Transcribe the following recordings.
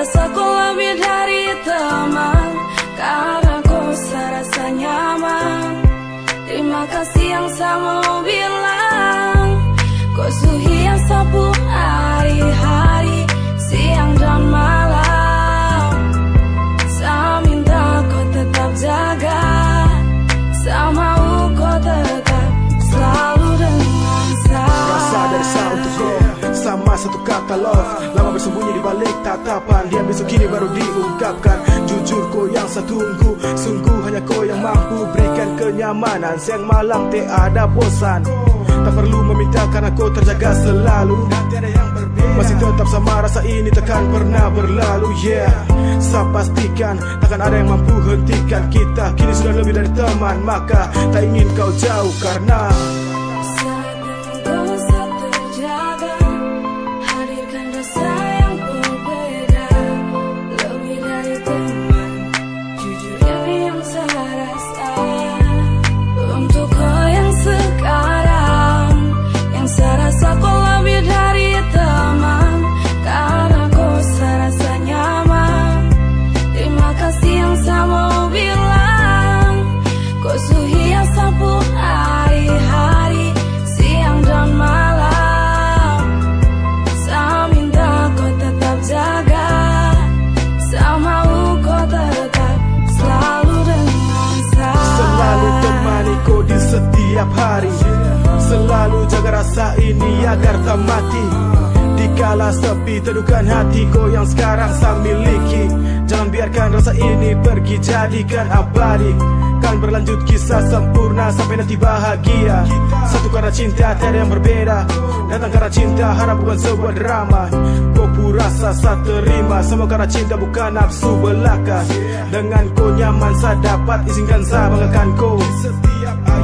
rasa lebih dari teman Karena ku serasa nyaman. Terima kasih yang sama lebih kata love Lama bersembunyi di balik tatapan. Diam besok kini baru diungkapkan. Jujur kau yang saya tunggu Sungguh hanya kau yang mampu Berikan kenyamanan. Siang malam tiada bosan. Tak perlu meminta karena kau terjaga selalu. Masih tetap sama rasa ini takkan pernah berlalu Yeah. Saya pastikan takkan ada yang mampu hentikan kita. Kini sudah lebih dari teman Maka tak ingin kau jauh karena rasa ini agar tak mati. Dikala sepi teduhkan hati kau yang sekarang saya miliki. Jangan biarkan rasa ini pergi jadikan abadi. Kan berlanjut kisah sempurna sampai nanti bahagia. Satu karena cinta tiada yang berbeda. Datang karena cinta harap bukan sebuah drama. Kau rasa saya terima. Semua karena cinta bukan nafsu belaka. Dengan kau nyaman saya dapat Izinkan saya banggakan kau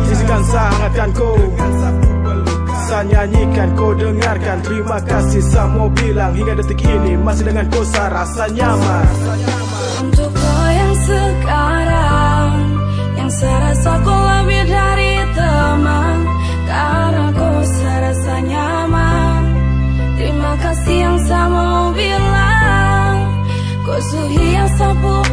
Izinkan saya hangatkan kau saya nyanyikan kau dengarkan. Terima kasih semua bilang. Hingga detik ini Masih dengan kau saya rasa nyaman. Untuk kau yang sekarang Yang saya rasa kau lebih dari teman. Karena kau saya rasa nyaman. Terima kasih yang sama bilang. Kau suhi yang sempurna